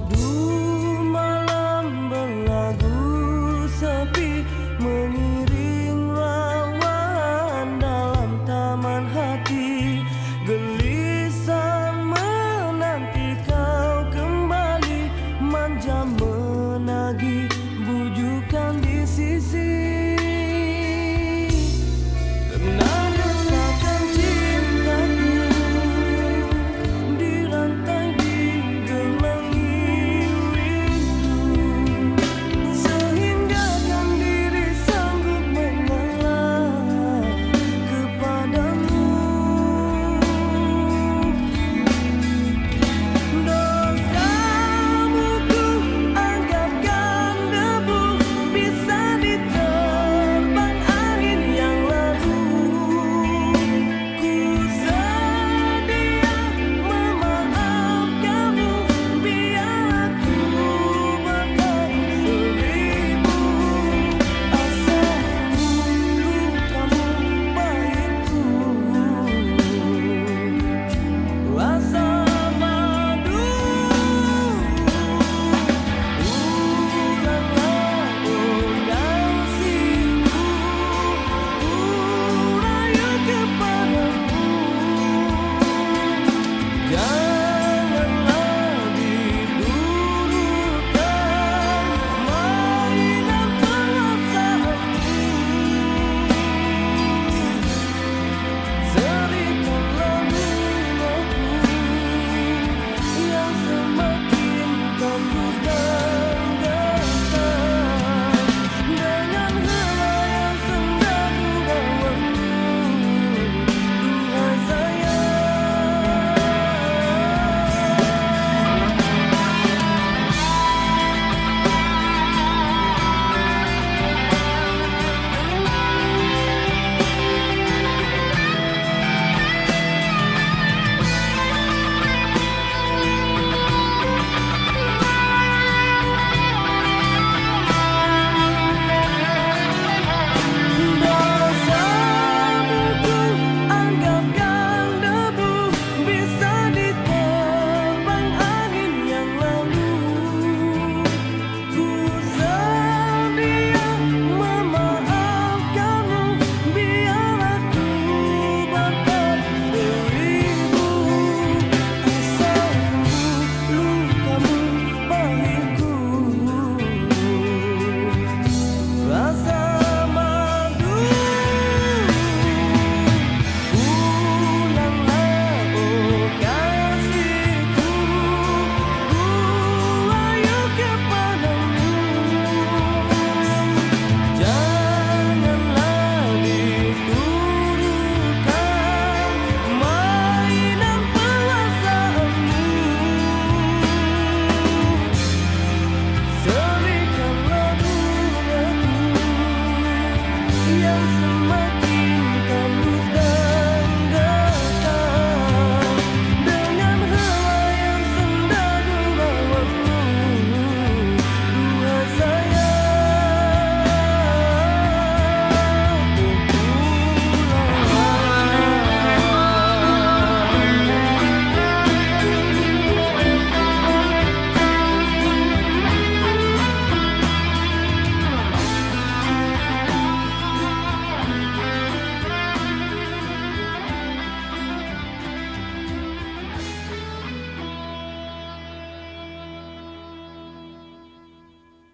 madu Deus.